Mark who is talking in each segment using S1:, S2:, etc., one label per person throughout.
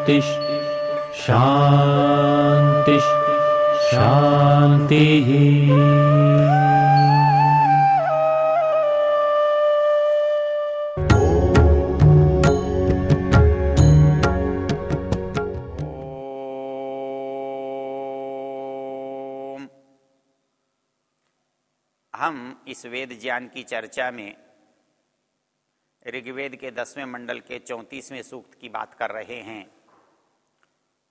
S1: शान्तिः शान्तिः शान्तिः।
S2: हम इस वेद ज्ञान की चर्चा में ऋग्वेद के दसवें मंडल के चौंतीसवें सूक्त की बात कर रहे हैं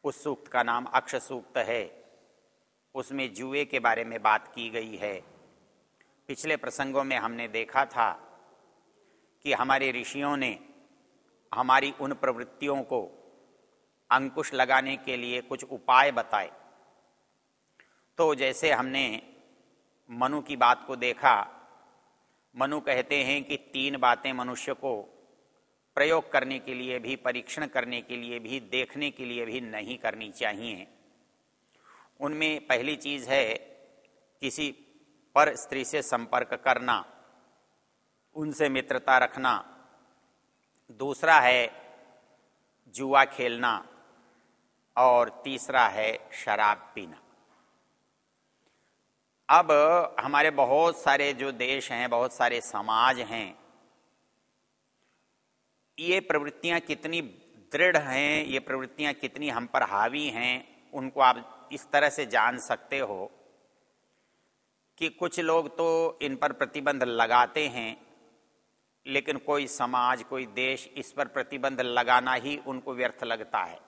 S2: उस सूक्त का नाम अक्ष सूक्त है। उसमें जुए के बारे में बात की गई है। पिछले प्रसंगों में हमने देखा था कि हमारे ऋषियों ने हमारी उन प्रवृत्तियों को अंकुश लगाने के लिए कुछ उपाय बताए। तो जैसे हमने मनु की बात को देखा, मनु कहते हैं कि तीन बातें मनुष्य को प्रयोग करने के लिए भी, परीक्षण करने के लिए भी, देखने के लिए भी नहीं करनी चाहिए। उनमें पहली चीज़ है किसी पर स्त्री से संपर्क करना, उनसे मित्रता रखना। दूसरा है जुआ खेलना और तीसरा है शराब पीना। अब हमारे बहुत सारे जो देश हैं, बहुत सारे समाज हैं ये प्रवृत्तियाँ कितनी दृढ़ हैं, ये प्रवृत्तियाँ कितनी हम पर हावी हैं, उनको आप इस तरह से जान सकते हो कि कुछ लोग तो इन पर प्रतिबंध लगाते हैं, लेकिन कोई समाज, कोई देश इस पर प्रतिबंध लगाना ही उनको व्यर्थ लगता है।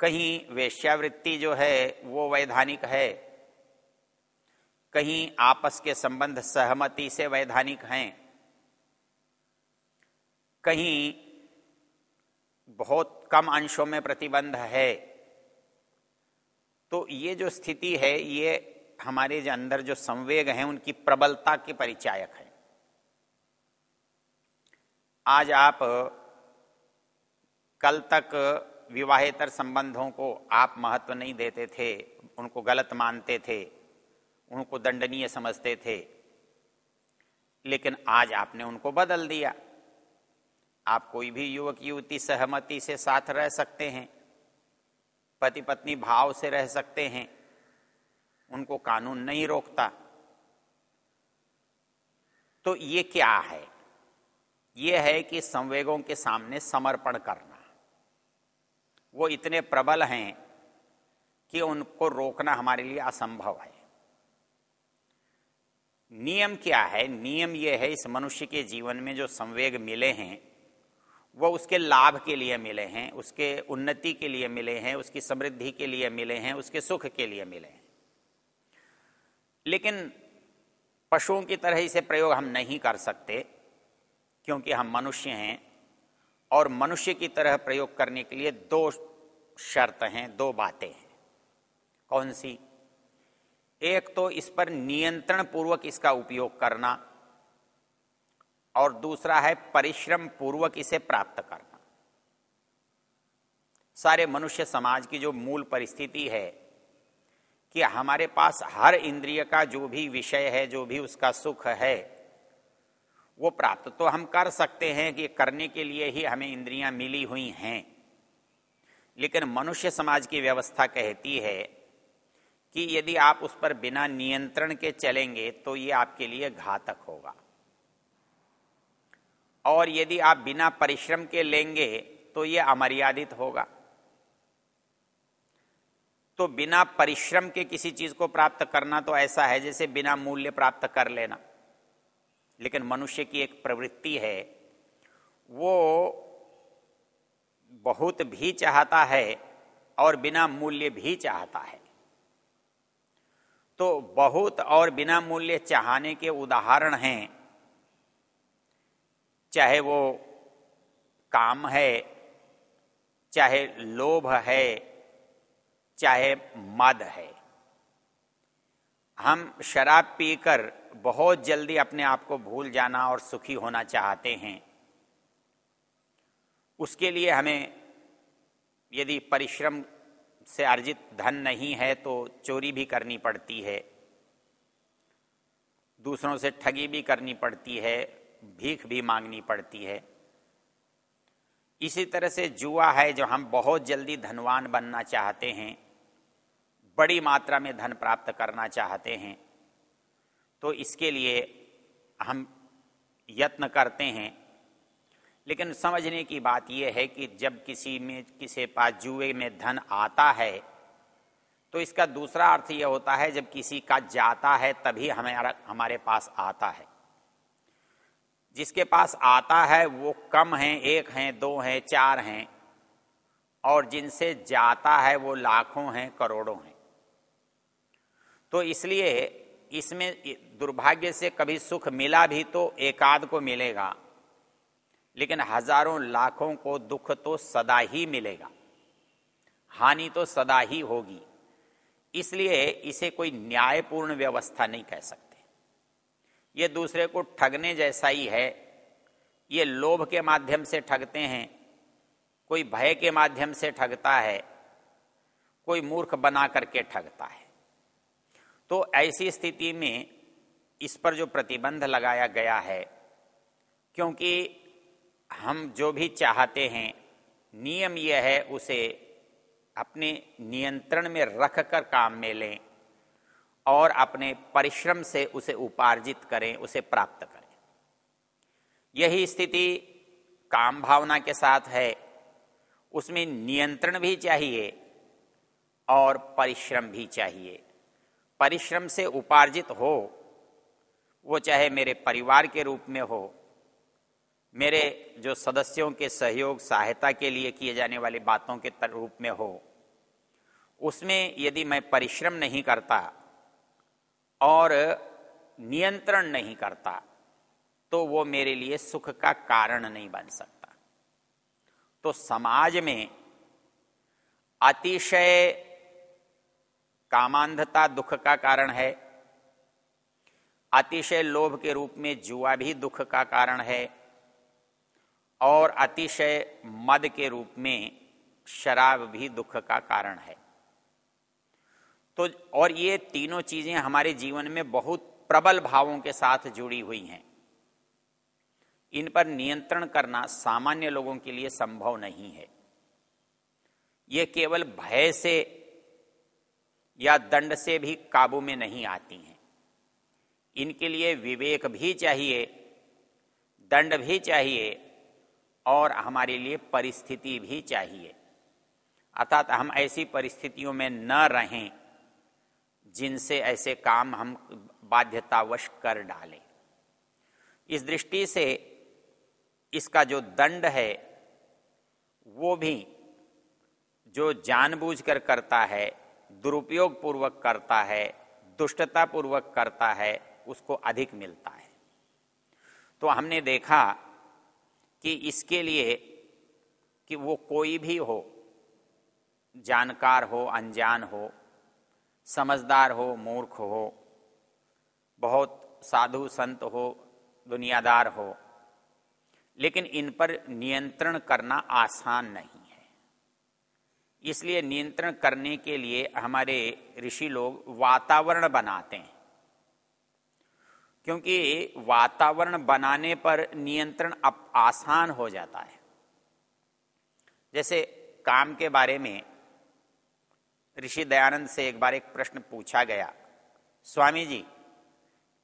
S2: कहीं वेश्यावृत्ति जो है, वो वैधानिक है। कहीं आपस के संबंध सहमति से वैधानिक हैं। कहीं बहुत कम अंशों में प्रतिबंध है। तो ये जो स्थिति है, ये हमारे जो अंदर जो संवेग हैं, उनकी प्रबलता के परिचायक है। आज आप कल तक विवाहेतर संबंधों को आप महत्व नहीं देते थे, उनको गलत मानते थे, उनको दंडनीय समझते थे, लेकिन आज आपने उनको बदल दिया। आप कोई भी युवक, युवती सहमति से साथ रह सकते हैं पति पत्नी भाव से रह सकते हैं, उनको कानून नहीं रोकता। तो ये क्या है? ये है कि संवेगों के सामने समर्पण करना। वो इतने प्रबल हैं कि उनको रोकना हमारे लिए असंभव है। नियम क्या है? नियम यह है, इस मनुष्य के जीवन में जो संवेग मिले हैं वो उसके लाभ के लिए मिले हैं, उसके उन्नति के लिए मिले हैं, उसकी समृद्धि के लिए मिले हैं, उसके सुख के लिए मिले हैं। लेकिन पशुओं की तरह इसे प्रयोग हम नहीं कर सकते, क्योंकि हम मनुष्य हैं, और मनुष्य की तरह प्रयोग करने के लिए दो शर्त हैं, दो बातें हैं। कौन सी? एक तो इस पर नियंत्रण पूर्वक इसका उपयोग करना और दूसरा है परिश्रम पूर्वक इसे प्राप्त करना। सारे मनुष्य समाज की जो मूल परिस्थिति है कि हमारे पास हर इंद्रिय का जो भी विषय है, जो भी उसका सुख है, वो प्राप्त तो हम कर सकते हैं कि करने के लिए ही हमें इंद्रियाँ मिली हुई हैं। लेकिन मनुष्य समाज की व्यवस्था कहती है कि यदि आप उस पर बिना नियंत्रण के चलेंगे तो ये आपके लिए घातक होगा। और यदि आप बिना परिश्रम के लेंगे तो ये अमर्यादित होगा। तो बिना परिश्रम के किसी चीज़ को प्राप्त करना तो ऐसा है जैसे बिना मूल्य प्राप्त कर लेना। लेकिन मनुष्य की एक प्रवृत्ति है, वो बहुत भी चाहता है और बिना मूल्य भी चाहता है। तो बहुत और बिना मूल्य चाहने के उदाहरण हैं चाहे वो काम है, चाहे लोभ है, चाहे मद है। हम शराब पीकर बहुत जल्दी अपने आप को भूल जाना और सुखी होना चाहते हैं। उसके लिए हमें यदि परिश्रम से अर्जित धन नहीं है तो चोरी भी करनी पड़ती है, दूसरों से ठगी भी करनी पड़ती है भीख भी मांगनी पड़ती है। इसी तरह से जुआ है जो हम बहुत जल्दी धनवान बनना चाहते हैं, बड़ी मात्रा में धन प्राप्त करना चाहते हैं। तो इसके लिए हम यत्न करते हैं। लेकिन समझने की बात यह है कि जब किसी में, किसी पास जुए में धन आता है तो इसका दूसरा अर्थ यह होता है जब किसी का जाता है तभी हमारा, हमारे पास आता है। जिसके पास आता है, वो कम है, एक हैं, दो हैं, चार हैं। और जिनसे जाता है, वो लाखों हैं, करोड़ों हैं। तो इसलिए इसमें दुर्भाग्य से कभी सुख मिला भी तो एकाध को मिलेगा, लेकिन हज़ारों लाखों को दुख तो सदा ही मिलेगा। हानि तो सदा ही होगी। इसलिए इसे कोई न्यायपूर्ण व्यवस्था नहीं कह सकते। ये दूसरे को ठगने जैसा ही है। ये लोभ के माध्यम से ठगते हैं, कोई भय के माध्यम से ठगता है, कोई मूर्ख बना करके ठगता है। तो ऐसी स्थिति में इस पर जो प्रतिबंध लगाया गया है, क्योंकि हम जो भी चाहते हैं, नियम यह है, उसे अपने नियंत्रण में रख कर काम में लें। और अपने परिश्रम से उसे उपार्जित करें, उसे प्राप्त करें। यही स्थिति काम भावना के साथ है। उसमें नियंत्रण भी चाहिए और परिश्रम भी चाहिए। परिश्रम से उपार्जित हो, वो चाहे मेरे परिवार के रूप में हो, मेरे जो सदस्यों के सहयोग, सहायता के लिए किए जाने वाली बातों के रूप में हो, उसमें यदि मैं परिश्रम नहीं करता और नियंत्रण नहीं करता तो वो मेरे लिए सुख का कारण नहीं बन सकता। तो समाज में अतिशय कामांधता दुख का कारण है, अतिशय लोभ के रूप में जुआ भी दुख का कारण है, और अतिशय मद के रूप में शराब भी दुख का कारण है। तो और ये तीनों चीज़ें हमारे जीवन में बहुत प्रबल भावों के साथ जुड़ी हुई हैं। इन पर नियंत्रण करना सामान्य लोगों के लिए संभव नहीं है। ये केवल भय से या दंड से भी काबू में नहीं आती हैं। इनके लिए विवेक भी चाहिए, दंड भी चाहिए, और हमारे लिए परिस्थिति भी चाहिए। अर्थात हम ऐसी परिस्थितियों में न रहें जिनसे ऐसे काम हम बाध्यतावश कर डालें। इस दृष्टि से इसका जो दंड है, वो भी जो जानबूझकर करता है दुरुपयोग पूर्वक करता है दुष्टता पूर्वक करता है, उसको अधिक मिलता है। तो हमने देखा कि इसके लिए कि वो कोई भी हो, जानकार हो, अनजान हो समझदार हो, मूर्ख हो, बहुत साधु संत हो, दुनियादार हो, लेकिन इन पर नियंत्रण करना आसान नहीं है। इसलिए नियंत्रण करने के लिए हमारे ऋषि लोग वातावरण बनाते हैं। क्योंकि वातावरण बनाने पर नियंत्रण अब आसान हो जाता है। जैसे काम के बारे में ऋषि दयानंद से एक बार एक प्रश्न पूछा गया, स्वामी जी,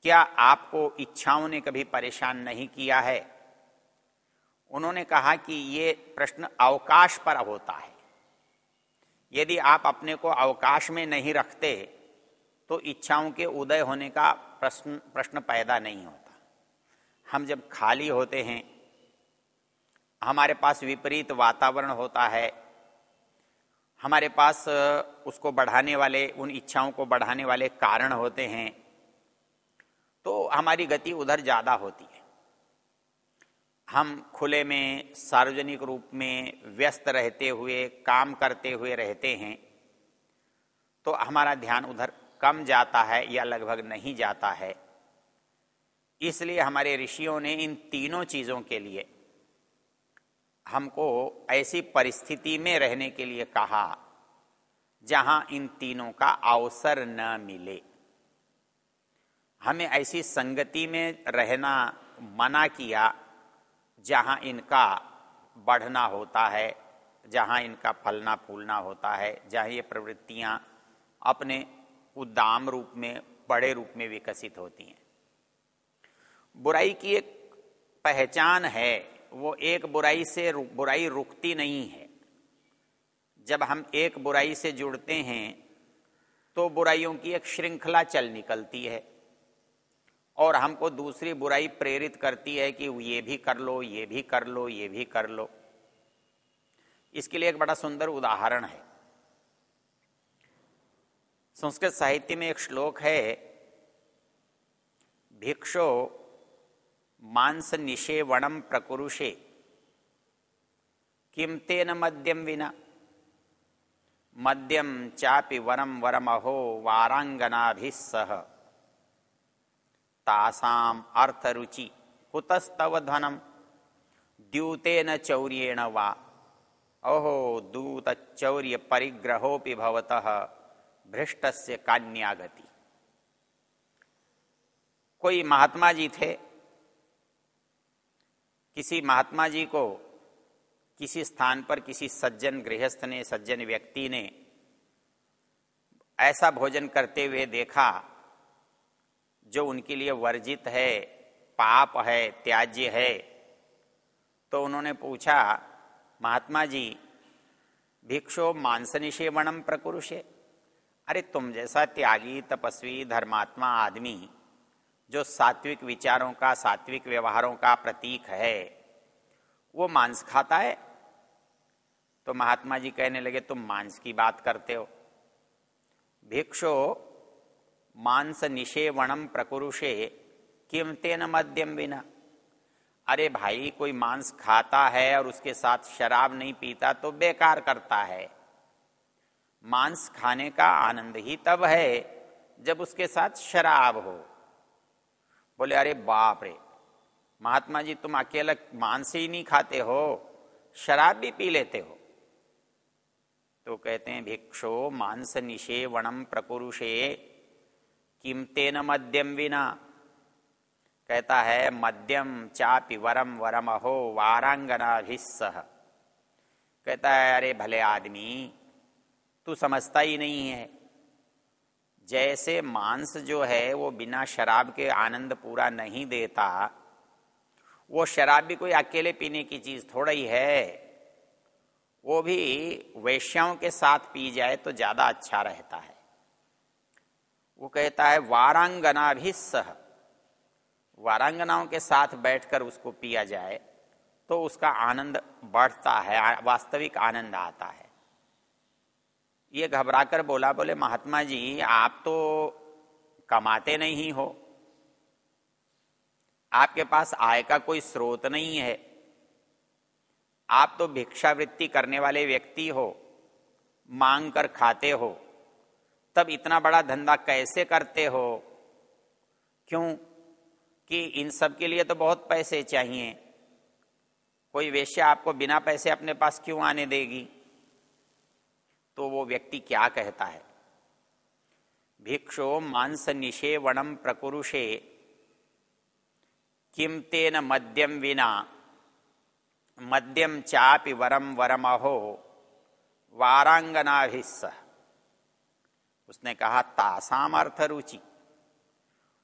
S2: क्या आपको इच्छाओं ने कभी परेशान नहीं किया है? उन्होंने कहा कि ये प्रश्न अवकाश पर होता है। यदि आप अपने को अवकाश में नहीं रखते तो इच्छाओं के उदय होने का प्रश्न प्रश्न पैदा नहीं होता। हम जब खाली होते हैं, हमारे पास विपरीत वातावरण होता है हमारे पास उसको बढ़ाने वाले, उन इच्छाओं को बढ़ाने वाले कारण होते हैं तो हमारी गति उधर ज़्यादा होती है। हम खुले में, सार्वजनिक रूप में व्यस्त रहते हुए, काम करते हुए रहते हैं तो हमारा ध्यान उधर कम जाता है या लगभग नहीं जाता है। इसलिए हमारे ऋषियों ने इन तीनों चीज़ों के लिए हमको ऐसी परिस्थिति में रहने के लिए कहा, जहाँ इन तीनों का अवसर न मिले। हमें ऐसी संगति में रहना मना किया, जहाँ इनका बढ़ना होता है, जहाँ इनका फलना फूलना होता है, जहाँ ये प्रवृत्तियाँ अपने उद्दाम रूप में, बड़े रूप में विकसित होती हैं। बुराई की एक पहचान है वो एक बुराई से बुराई रुकती नहीं है। जब हम एक बुराई से जुड़ते हैं तो बुराइयों की एक श्रृंखला चल निकलती है और हमको दूसरी बुराई प्रेरित करती है कि ये भी कर लो, ये भी कर लो, ये भी कर लो। इसके लिए एक बड़ा सुंदर उदाहरण है। संस्कृत साहित्य में एक श्लोक है, भिक्षो मांस निषेवणम प्रकुरुषे। किम तेन मद्यम विना? मद्यम चापि वरम वरम अहो वारांगनाभिसह तासाम अर्थरुचि कुतस्तव धनम द्यूतेन चौर्येण वा? अहो दूत चौर्य परिग्रहोपि भवतः भ्रष्टस्य कान्यागति। कोई महात्मा जी थे? किसी महात्मा जी को किसी स्थान पर किसी सज्जन गृहस्थ ने, सज्जन व्यक्ति ने ऐसा भोजन करते हुए देखा जो उनके लिए वर्जित है, पाप है, त्याज्य है तो उन्होंने पूछा, महात्मा जी, भिक्षो मांस निषेवणम प्रकुरुषे। अरे, तुम जैसा त्यागी, तपस्वी, धर्मात्मा आदमी जो सात्विक विचारों का, सात्विक व्यवहारों का प्रतीक है, वो मांस खाता है? तो महात्मा जी कहने लगे, तुम मांस की बात करते हो। भिक्षो, मांस निषेवणम प्रकुरुषे किमतेन मध्यम बिना अरे भाई, कोई मांस खाता है और उसके साथ शराब नहीं पीता तो बेकार करता है। मांस खाने का आनंद ही तब है, जब उसके साथ शराब हो। बोले, अरे बाप रे, महात्मा जी, तुम अकेला मांस ही नहीं खाते हो, शराब भी पी लेते हो? तो कहते हैं, भिक्षो मांस निशे निषेवणम प्रकुरुषे किमते न मध्यम विना? कहता है मध्यम चापि वरम वरम अहो वारांगना सह। कहता है, अरे भले आदमी, तू समझता ही नहीं है जैसे मांस जो है वो बिना शराब के आनंद पूरा नहीं देता, वो शराब भी कोई अकेले पीने की चीज़ थोड़ा ही है, वो भी वैश्याओं के साथ पी जाए तो ज़्यादा अच्छा रहता है। वो कहता है, वारांगना भी सह। वारांगनाओं के साथ बैठकर उसको पिया जाए तो उसका आनंद बढ़ता है वास्तविक आनंद आता है। ये घबरा कर बोला, बोले, महात्मा जी, आप तो कमाते नहीं हो। आपके पास आय का कोई स्रोत नहीं है। आप तो भिक्षावृत्ति करने वाले व्यक्ति हो, मांग कर खाते हो। तब इतना बड़ा धंधा कैसे करते हो? क्यों? कि इन सब के लिए तो बहुत पैसे चाहिए। कोई वेश्या आपको बिना पैसे अपने पास क्यों आने देगी? तो वो व्यक्ति क्या कहता है? भिक्षो मांस निषेवणम प्रकुरुषे किम तेन मद्यम विना मद्यम चापि वरम वरम अहो वारांगनाभिस उसने कहा, तासाम अर्थ रुचि।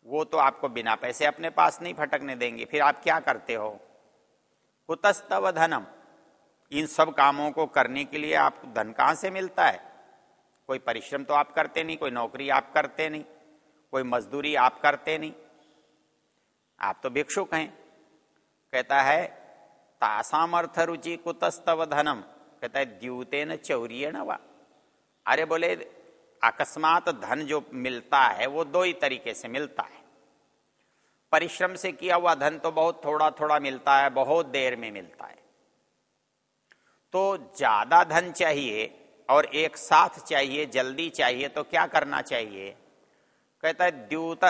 S2: वो तो आपको बिना पैसे अपने पास नहीं फटकने देंगे, फिर आप क्या करते हो? कुतस्तव धनम। इन सब कामों को करने के लिए आपको धन कहाँ से मिलता है? कोई परिश्रम तो आप करते नहीं, कोई नौकरी आप करते नहीं, कोई मजदूरी आप करते नहीं। आप तो भिक्षुक हैं। कहता है, तासामर्थ रुचि कुतस्तव धनम। कहता है, द्यूते न चौरिय न वा। अरे बोले, अकस्मात धन जो मिलता है, वो दो ही तरीके से मिलता है। परिश्रम से किया हुआ धन तो बहुत थोड़ा थोड़ा मिलता है, बहुत देर में मिलता है। तो ज़्यादा धन चाहिए और एक साथ चाहिए, जल्दी चाहिए तो क्या करना चाहिए? कहता है, द्यूत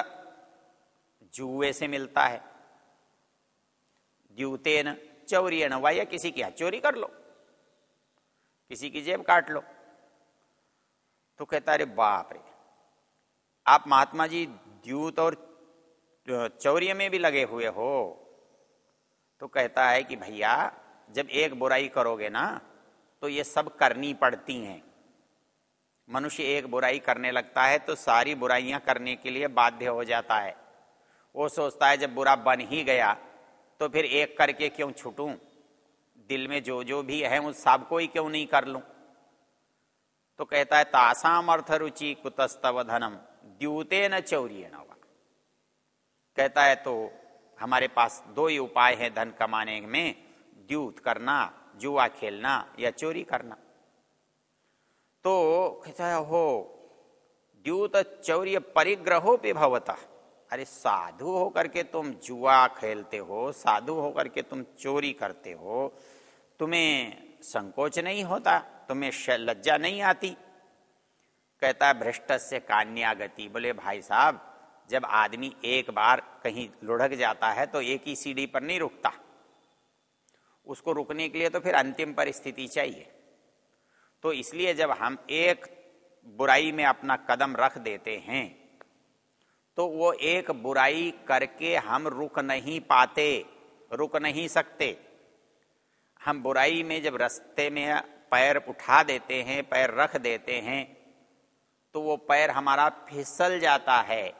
S2: जुए से मिलता है। द्यूतेन चौरियन वा या किसी की चोरी कर लो, किसी की जेब काट लो। तो कहता अरे बाप रे, आप महात्मा जी द्यूत और चौर्य में भी लगे हुए हो। तो कहता है कि, भैया जब एक बुराई करोगे ना तो ये सब करनी पड़ती हैं। मनुष्य एक बुराई करने लगता है तो सारी बुराइयाँ करने के लिए बाध्य हो जाता है। वो सोचता है, जब बुरा बन ही गया तो फिर एक करके क्यों छूटूं? दिल में जो जो भी है, उस सबको ही क्यों नहीं कर लूँ? तो कहता है तासाम अर्थ रुचि कुतस्तव धनम, द्यूते न चौरिय कहता है तो हमारे पास दो ही उपाय हैं धन कमाने में। द्यूत करना, जुआ खेलना या चोरी करना। तो कहता है हो द्यूत चौर्य परिग्रहो पे भवता अरे, साधु होकर के तुम जुआ खेलते हो, साधु होकर के तुम चोरी करते हो, तुम्हें संकोच नहीं होता, तुम्हें लज्जा नहीं आती? कहता है भ्रष्ट से कान्या गति। बोले, भाई साहब, जब आदमी एक बार कहीं लुढ़क जाता है तो एक ही सीढ़ी पर नहीं रुकता। उसको रुकने के लिए तो फिर अंतिम परिस्थिति चाहिए। तो इसलिए जब हम एक बुराई में अपना कदम रख देते हैं तो वो एक बुराई करके हम रुक नहीं पाते, रुक नहीं सकते। हम बुराई में जब रस्ते में पैर उठा देते हैं, पैर रख देते हैं तो वो पैर हमारा फिसल जाता है।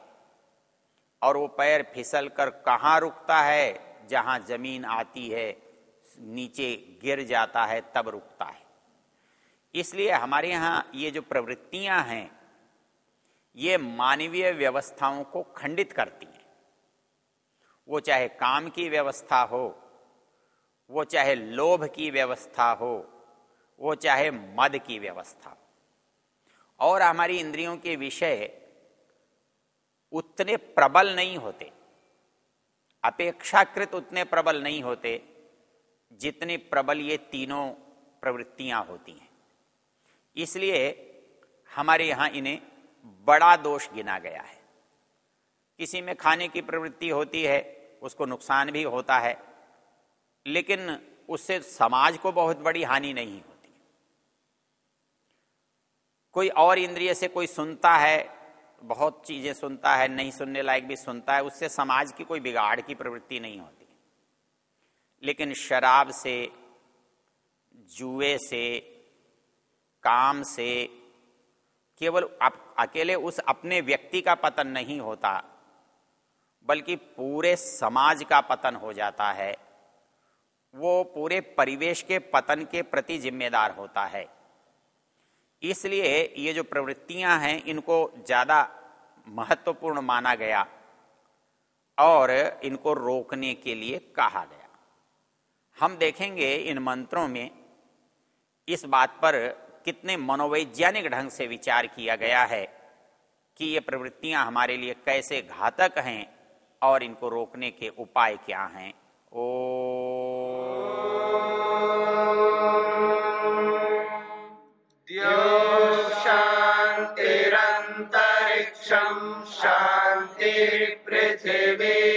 S2: और वो पैर फिसल कर कहाँ रुकता है? जहाँ ज़मीन आती है। नीचे गिर जाता है, तब रुकता है। इसलिए हमारे यहाँ ये जो प्रवृत्तियाँ हैं, ये मानवीय व्यवस्थाओं को खंडित करती हैं। वो चाहे काम की व्यवस्था हो, वो चाहे लोभ की व्यवस्था हो, वो चाहे मद की व्यवस्था हो। और हमारी इंद्रियों के विषय उतने प्रबल नहीं होते, अपेक्षाकृत उतने प्रबल नहीं होते जितने प्रबल ये तीनों प्रवृत्तियाँ होती हैं। इसलिए हमारे यहाँ इन्हें बड़ा दोष गिना गया है। किसी में खाने की प्रवृत्ति होती है, उसको नुकसान भी होता है, लेकिन उससे समाज को बहुत बड़ी हानि नहीं होती। कोई और इंद्रिय से कोई सुनता है, बहुत चीज़ें सुनता है, नहीं सुनने लायक भी सुनता है, उससे समाज की कोई बिगाड़ की प्रवृत्ति नहीं होती। लेकिन शराब से, जुए से, काम से केवल अकेले उस अपने व्यक्ति का पतन नहीं होता, बल्कि पूरे समाज का पतन हो जाता है। वो पूरे परिवेश के पतन के प्रति जिम्मेदार होता है। इसलिए ये जो प्रवृत्तियाँ हैं, इनको ज़्यादा महत्वपूर्ण माना गया और इनको रोकने के लिए कहा गया। हम देखेंगे इन मंत्रों में इस बात पर कितने मनोवैज्ञानिक ढंग से विचार किया गया है कि ये प्रवृत्तियाँ हमारे लिए कैसे घातक हैं और इनको रोकने के उपाय क्या हैं। ओ।
S3: शांतिरंतरिक्षम शांति पृथ्वी